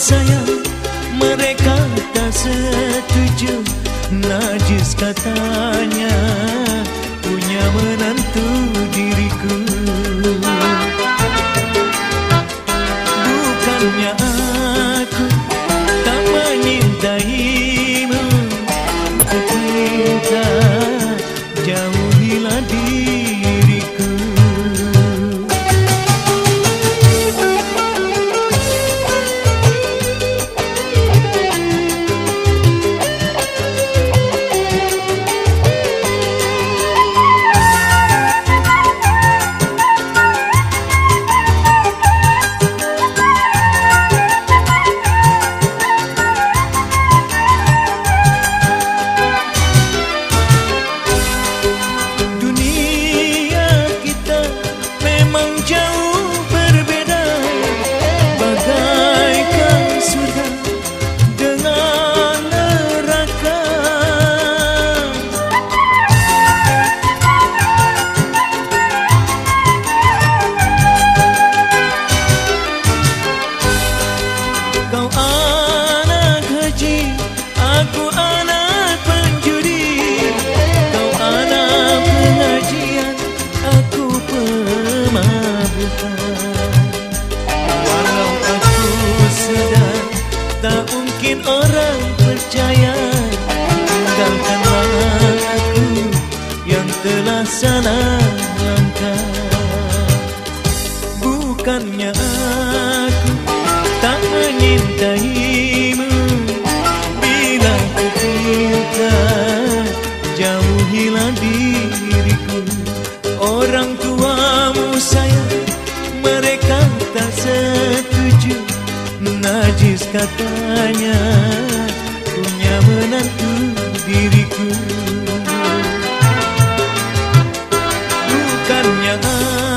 sayang Mereka tak setuju. Najis katanya. Orang percaya Tinggalkanlah aku yang telah salah langkah. Bukannya aku tak menyintaimu Bila ku cinta jauhilah diriku. Orang tuamu sayang mereka Najis katanya punya menantu diriku. Bukannya aku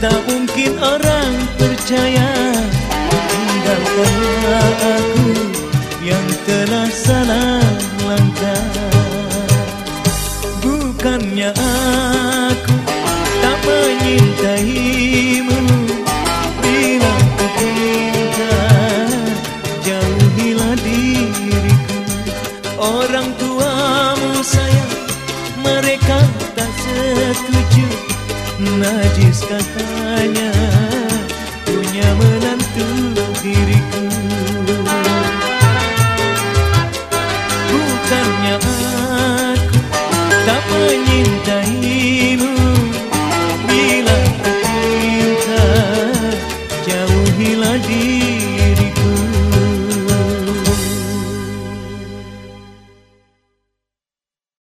tak mungkin orang percaya. Tinggalkanlah aku yang telah salah langkah. Bukannya aku tak menyintaimu. Bila ku cinta jauhilah diriku. Orang tuamu sayang mereka tak setuju Najis katanya punya menantu diriku